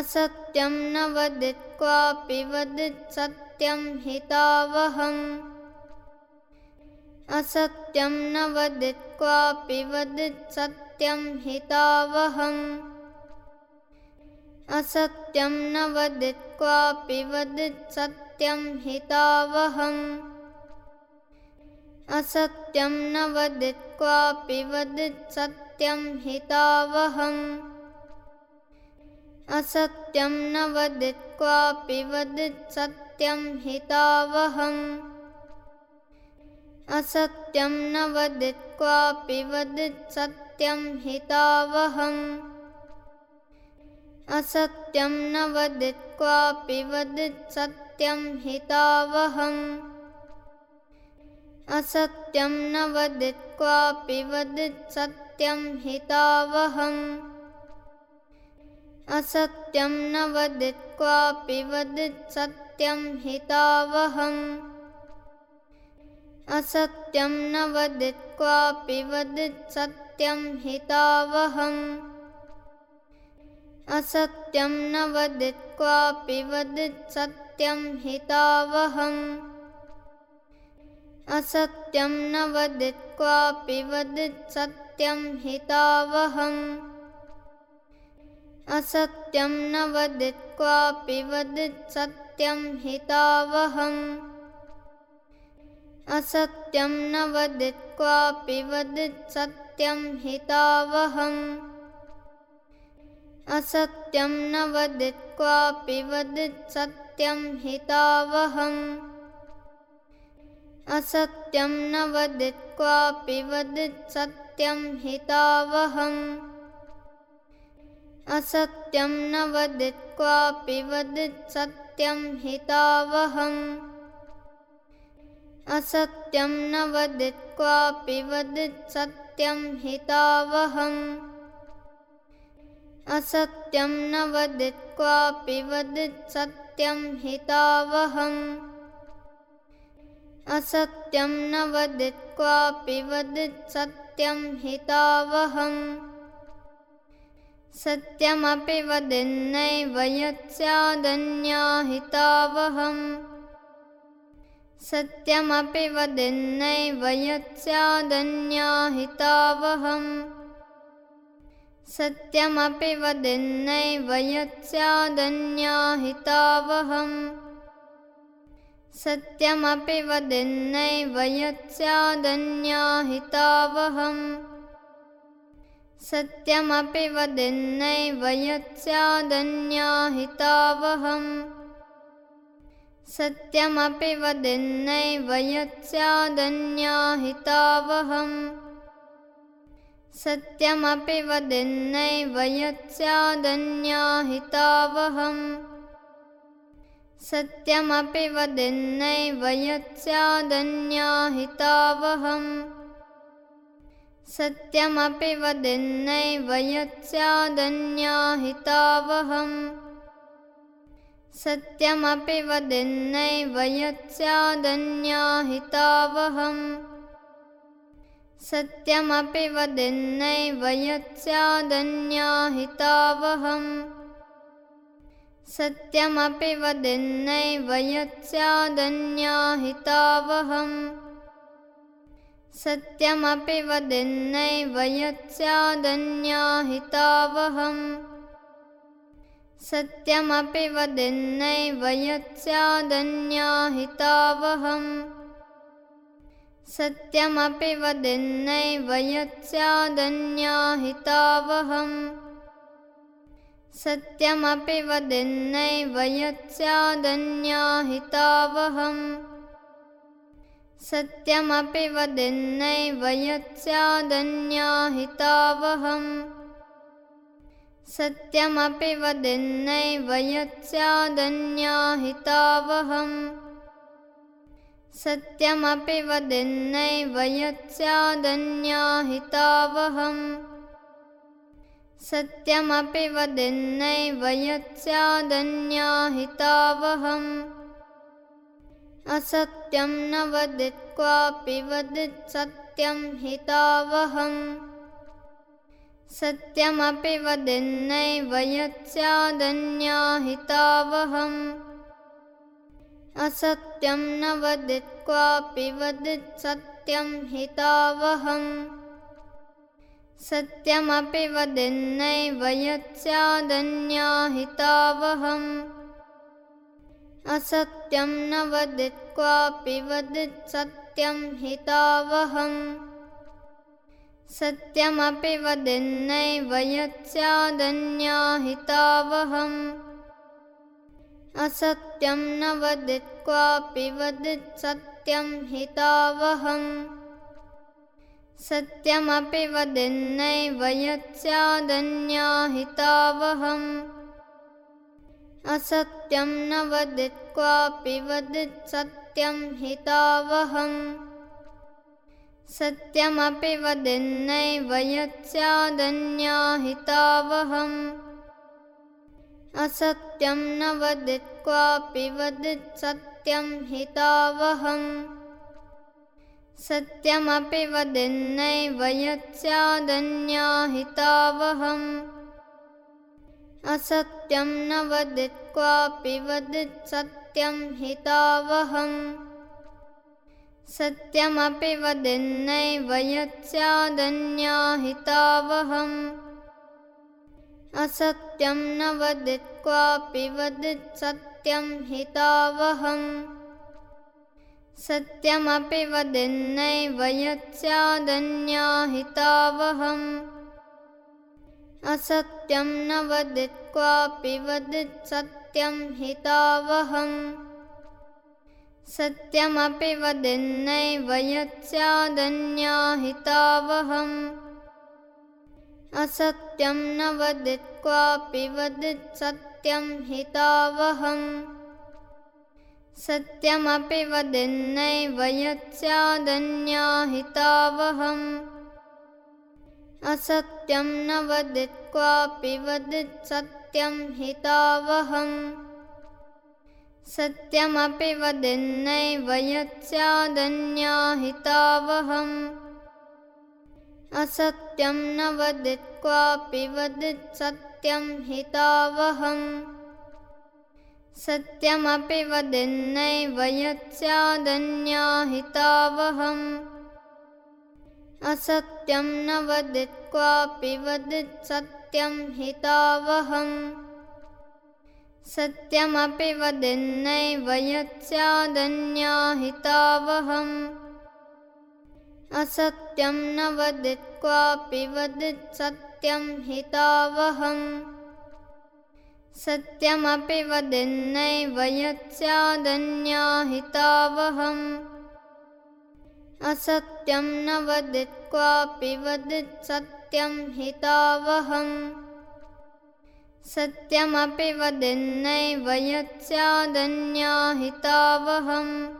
असत्यं न वदित् क्वापि वदित् सत्यं हितावहम्। असत्यं न वदित् क्वापि वदित् सत्यं हितावहम्। असत्यं न वदित् क्वापि वदित् सत्यं हितावहम्। असत्यं न वदित् क्वापि वदित् सत्यं हितावहम् असत्यं न वदित् क्वापि वदित् सत्यं हितावहम्। असत्यं न वदित् क्वापि वदित् सत्यं हितावहम्। असत्यं न वदित् क्वापि वदित् सत्यं हितावहम्। असत्यं न वदित् क्वापि वदित् सत्यं हितावहम् असत्यं न वदित् क्वापि वदित् सत्यं हितावहम्। असत्यं न वदित् क्वापि वदित् सत्यं हितावहम्। असत्यं न वदित् क्वापि वदित् सत्यं हितावहम्। असत्यं न वदित् क्वापि वदित् सत्यं हितावहम् असत्यं न वदित् क्वापि वदित् सत्यं हितावहम्। असत्यं न वदित् क्वापि वदित् सत्यं हितावहम्। असत्यं न वदित् क्वापि वदित् सत्यं हितावहम्। असत्यं न वदित् क्वापि वदित् सत्यं हितावहम् असत्यं न वदित् क्वापि वदित् सत्यं हितावहम्। असत्यं न वदित् क्वापि वदित् सत्यं हितावहम्। असत्यं न वदित् क्वापि वदित् सत्यं हितावहम्। असत्यं न वदित् क्वापि वदित् सत्यं हितावहम् सत्यमपि वदिन्नैव यत्स्यादन्याहितावहम्। सत्यमपि वदिन्नैव यत्स्यादन्याहितावहम्। सत्यमपि वदिन्नैव यत्स्यादन्याहितावहम्। सत्यमपि वदिन्नैव यत्स्यादन्याहितावहम्। सत्यमपि वदिन्नैव यत्स्यादन्याहितावहम् सत्यमपि वदिन्नैव यत्स्यादन्याहितावहम् सत्यमपि वदिन्नैव यत्स्यादन्याहितावहम् सत्यमपि वदिन्नैव यत्स्यादन्याहितावहम् सत्यमपि सत्यमपि वदिन्नैव हितावहम् सत्यमपि वदिन्नैव हितावहम् सत्यमपि वदिन्नैव यत् स्यादन्या हितावहम् सत्यमपि वदिन्नैव यत्स्यादन्याहितावहम्। सत्यमपि वदिन्नैव यत्स्यादन्याहितावहम्। सत्यमपि वदिन्नैव यत्स्यादन्याहितावहम्। सत्यमपि वदिन्नैव यत्स्यादन्याहितावहम्। सत्यमपि वदिन्नैव यत्स्यादन्याहितावहम्। सत्यमपि वदिन्नैव यत्स्यादन्याहितावहम्। सत्यमपि वदिन्नैव यत्स्यादन्याहितावहम्। सत्यमपि वदिन्नैव यत्स्यादन्याहितावहम्। असत्यं न वदित् क्वापि वदित् सत्यं हितावहम् सत्यमपि वदिन्नैव यत्स्यादन्याहितावहम् असत्यं न वदित् क्वापि वदित् सत्यं हितावहम् सत्यमपि वदिन्नैव यत्स्यादन्याहितावहम् असत्यं न वदित् क्वापि वदित् सत्यं हितावहम्। सत्यमपि वदिन्नैव यत्स्यादन्याहितावहम् असत्यं न वदित् क्वापि वदित् सत्यं हितावहम्। सत्यमपि वदिन्नैव यत्स्यादन्याहितावहम् असत्यं न वदित् क्वापि वदित् सत्यं हितावहम्। सत्यमपि वदिन्नैव यत्स्यादन्याहितावहम् असत्यं न वदित् क्वापि वदित् सत्यं हितावहम्। सत्यमपि वदिन्नैव यत्स्यादन्याहितावहम् असत्यं न वदित् क्वापि वदित् सत्यं हितावहम्। सत्यमपि वदिन्नैव सत्यं हितावहम्। असत्यं न वदित् क्वापि वदित् सत्यं हितावहम्। सत्यमपि वदिन्नैव यत्स्यादन्याहितावहम् असत्यं न वदित् क्वापि वदित् सत्यं हितावहम्। सत्यमपि वदिन्नैव यत्स्यादन्याहितावहम् असत्यं न वदित् क्वापि वदित् सत्यं हितावहम्। सत्यमपि वदिन्नैव यत्स्यादन्याहितावहम् असत्यं न वदित् क्वापि वदित् सत्यं हितावहम्। सत्यमपि वदिन्नैव यत्स्यादन्याहितावहम् असत्यं न वदित् क्वापि वदित् सत्यं हितावहम्। सत्यमपि वदिन्नैव यत्स्यादन्याहितावहम् असत्यं न वदित् क्वापि वदित् सत्यं हितावहम्। सत्यमपि वदिन्नैव यत्स्यादन्याहितावहम् असत्यं न वदित् क्वापि वदित् सत्यं हितावहम्। सत्यमपि वदिन्नैव यत्स्यादन्याहितावहम् असत्यं न वदित् क्वापि वदित् सत्यं हितावहम्। सत्यमपि वदिन्नैव यत्स्यादन्याहितावहम् असत्यं न वदित् क्वापि वदित् सत्यं हितावहम्। सत्यमपि वदिन्नैव यत्स्यादन्याहितावहम्